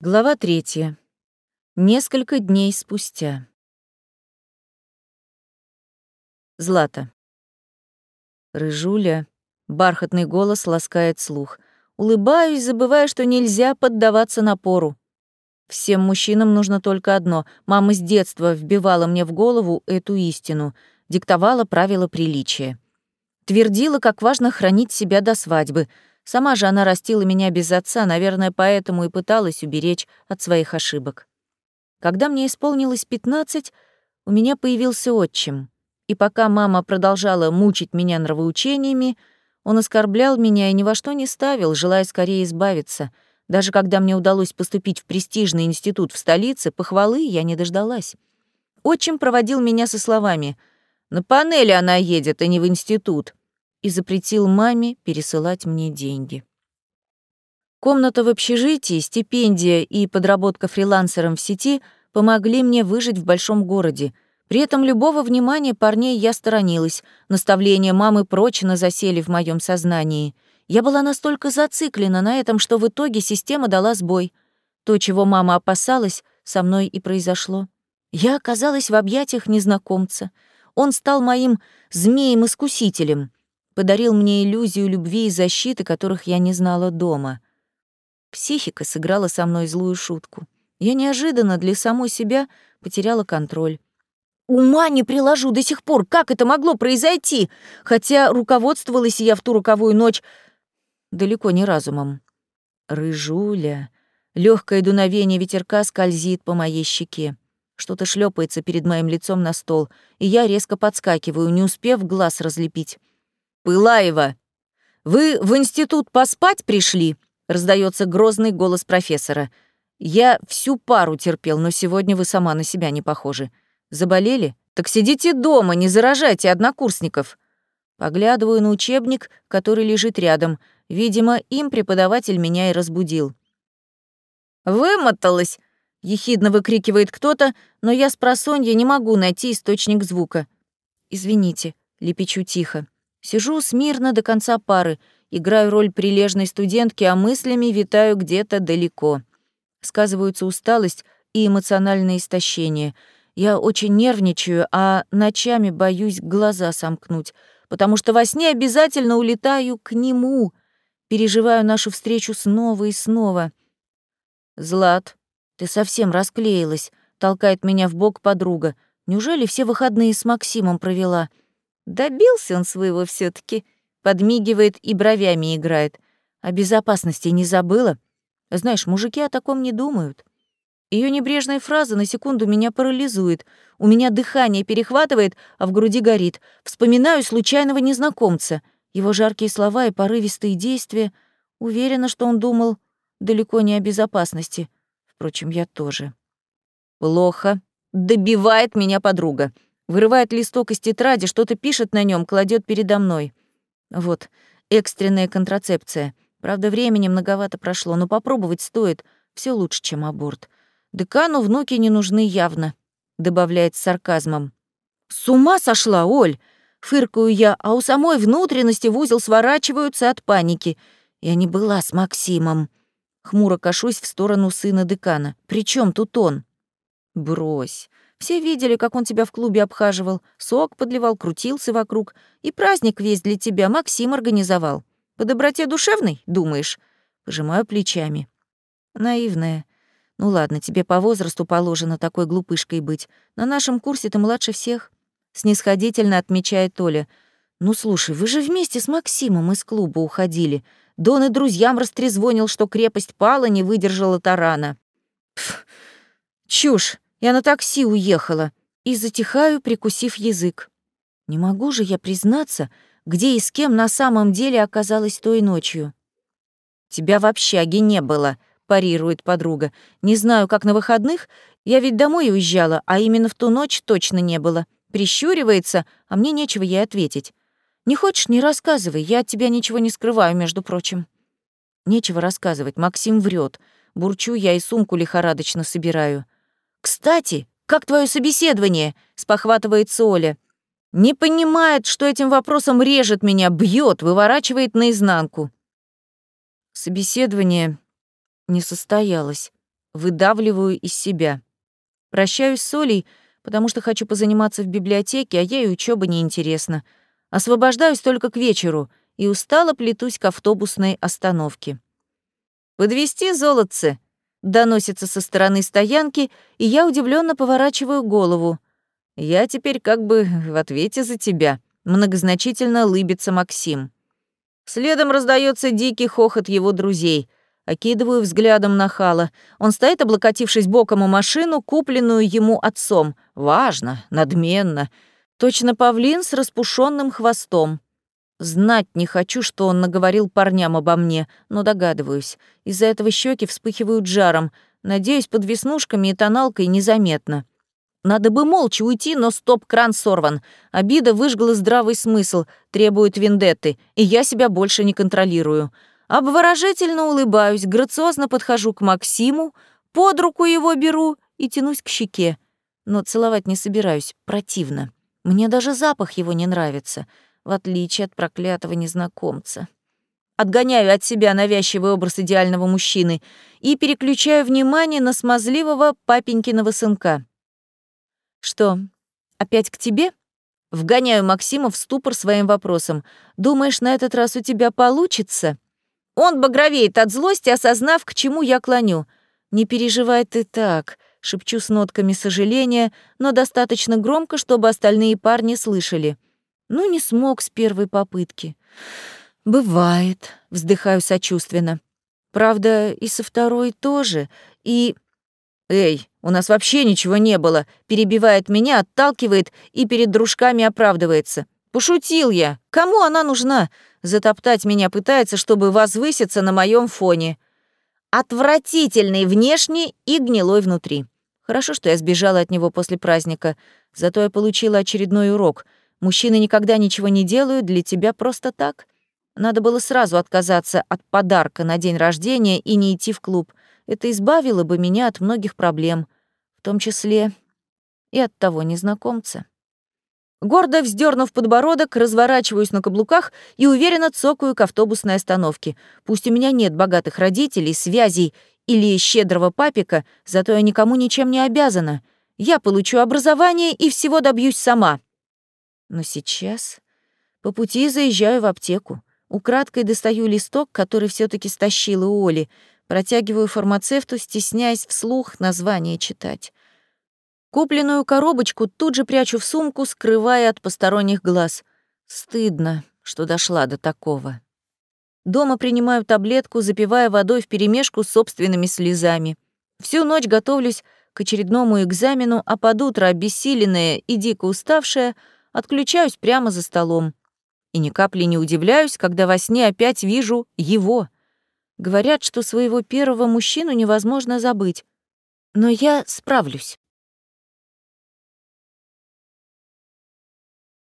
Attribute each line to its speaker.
Speaker 1: Глава третья. Несколько дней спустя. Злата. Рыжуля. Бархатный голос ласкает слух. Улыбаюсь, забывая, что нельзя поддаваться напору. Всем мужчинам нужно только одно. Мама с детства вбивала мне в голову эту истину, диктовала правила приличия. Твердила, как важно хранить себя до свадьбы — Сама же она растила меня без отца, наверное, поэтому и пыталась уберечь от своих ошибок. Когда мне исполнилось пятнадцать, у меня появился отчим. И пока мама продолжала мучить меня нравоучениями, он оскорблял меня и ни во что не ставил, желая скорее избавиться. Даже когда мне удалось поступить в престижный институт в столице, похвалы я не дождалась. Отчим проводил меня со словами «На панели она едет, а не в институт» и запретил маме пересылать мне деньги. Комната в общежитии, стипендия и подработка фрилансером в сети помогли мне выжить в большом городе. При этом любого внимания парней я сторонилась, наставления мамы прочно засели в моем сознании. Я была настолько зациклена на этом, что в итоге система дала сбой. То, чего мама опасалась, со мной и произошло. Я оказалась в объятиях незнакомца. Он стал моим змеем-искусителем — подарил мне иллюзию любви и защиты, которых я не знала дома. Психика сыграла со мной злую шутку. Я неожиданно для самой себя потеряла контроль. Ума не приложу до сих пор, как это могло произойти, хотя руководствовалась я в ту роковую ночь далеко не разумом. Рыжуля. Легкое дуновение ветерка скользит по моей щеке. Что-то шлепается перед моим лицом на стол, и я резко подскакиваю, не успев глаз разлепить. «Пылаева, вы в институт поспать пришли?» — раздается грозный голос профессора. «Я всю пару терпел, но сегодня вы сама на себя не похожи. Заболели? Так сидите дома, не заражайте однокурсников». Поглядываю на учебник, который лежит рядом. Видимо, им преподаватель меня и разбудил. «Вымоталась!» — ехидно выкрикивает кто-то, но я с просонья не могу найти источник звука. «Извините», — лепечу тихо. Сижу смирно до конца пары, играю роль прилежной студентки, а мыслями витаю где-то далеко. Сказываются усталость и эмоциональное истощение. Я очень нервничаю, а ночами боюсь глаза сомкнуть, потому что во сне обязательно улетаю к нему, переживаю нашу встречу снова и снова. «Злат, ты совсем расклеилась», — толкает меня в бок подруга. «Неужели все выходные с Максимом провела?» Добился он своего все таки подмигивает и бровями играет. О безопасности не забыла? Знаешь, мужики о таком не думают. Ее небрежная фраза на секунду меня парализует. У меня дыхание перехватывает, а в груди горит. Вспоминаю случайного незнакомца. Его жаркие слова и порывистые действия. Уверена, что он думал далеко не о безопасности. Впрочем, я тоже. Плохо. Добивает меня подруга. Вырывает листок из тетради, что-то пишет на нем, кладет передо мной. Вот, экстренная контрацепция. Правда, времени многовато прошло, но попробовать стоит. Все лучше, чем аборт. Декану внуки не нужны явно, добавляет с сарказмом. С ума сошла, Оль! Фыркаю я, а у самой внутренности в узел сворачиваются от паники. Я не была с Максимом. Хмуро кашусь в сторону сына декана. При чем тут он? Брось. Все видели, как он тебя в клубе обхаживал, сок подливал, крутился вокруг. И праздник весь для тебя Максим организовал. По доброте душевной, думаешь? Пожимаю плечами. Наивная. Ну ладно, тебе по возрасту положено такой глупышкой быть. На нашем курсе ты младше всех. Снисходительно отмечает Толя. Ну слушай, вы же вместе с Максимом из клуба уходили. Дон и друзьям растрезвонил, что крепость пала, не выдержала тарана. Пф, чушь. Я на такси уехала и затихаю, прикусив язык. Не могу же я признаться, где и с кем на самом деле оказалась той ночью. «Тебя в общаге не было», — парирует подруга. «Не знаю, как на выходных. Я ведь домой уезжала, а именно в ту ночь точно не было. Прищуривается, а мне нечего ей ответить. Не хочешь — не рассказывай, я от тебя ничего не скрываю, между прочим». Нечего рассказывать, Максим врет. Бурчу я и сумку лихорадочно собираю. «Кстати, как твое собеседование?» — спохватывается Оля. Не понимает, что этим вопросом режет меня, бьет, выворачивает наизнанку. Собеседование не состоялось. выдавливаю из себя. Прощаюсь с Олей, потому что хочу позаниматься в библиотеке, а ей учёба неинтересна. Освобождаюсь только к вечеру и устало плетусь к автобусной остановке. «Подвести золотце!» — доносится со стороны стоянки, и я удивленно поворачиваю голову. «Я теперь как бы в ответе за тебя», — многозначительно лыбится Максим. Следом раздается дикий хохот его друзей. Окидываю взглядом на Хала. Он стоит, облокотившись боком у машину, купленную ему отцом. Важно, надменно. Точно павлин с распушенным хвостом. Знать не хочу, что он наговорил парням обо мне, но догадываюсь. Из-за этого щеки вспыхивают жаром. Надеюсь, под веснушками и тоналкой незаметно. Надо бы молча уйти, но стоп-кран сорван. Обида выжгла здравый смысл, требует вендетты, и я себя больше не контролирую. Обворожительно улыбаюсь, грациозно подхожу к Максиму, под руку его беру и тянусь к щеке. Но целовать не собираюсь, противно. Мне даже запах его не нравится, в отличие от проклятого незнакомца. Отгоняю от себя навязчивый образ идеального мужчины и переключаю внимание на смазливого папенькиного сынка. «Что, опять к тебе?» Вгоняю Максима в ступор своим вопросом. «Думаешь, на этот раз у тебя получится?» Он багровеет от злости, осознав, к чему я клоню. «Не переживай ты так», — шепчу с нотками сожаления, но достаточно громко, чтобы остальные парни слышали. Ну, не смог с первой попытки. «Бывает», — вздыхаю сочувственно. «Правда, и со второй тоже, и...» «Эй, у нас вообще ничего не было», — перебивает меня, отталкивает и перед дружками оправдывается. «Пошутил я. Кому она нужна? Затоптать меня пытается, чтобы возвыситься на моем фоне. Отвратительный внешне и гнилой внутри. Хорошо, что я сбежала от него после праздника. Зато я получила очередной урок. Мужчины никогда ничего не делают для тебя просто так. Надо было сразу отказаться от подарка на день рождения и не идти в клуб. Это избавило бы меня от многих проблем, в том числе и от того незнакомца. Гордо вздернув подбородок, разворачиваюсь на каблуках и уверенно цокаю к автобусной остановке. Пусть у меня нет богатых родителей, связей или щедрого папика, зато я никому ничем не обязана. Я получу образование и всего добьюсь сама. Но сейчас по пути заезжаю в аптеку. Украдкой достаю листок, который все таки стащила у Оли. Протягиваю фармацевту, стесняясь вслух название читать. Купленную коробочку тут же прячу в сумку, скрывая от посторонних глаз. Стыдно, что дошла до такого. Дома принимаю таблетку, запивая водой вперемешку с собственными слезами. Всю ночь готовлюсь к очередному экзамену, а под утро, обессиленная и дико уставшая, отключаюсь прямо за столом. И ни капли не удивляюсь, когда во сне опять вижу его. Говорят, что своего первого мужчину невозможно забыть. Но я справлюсь.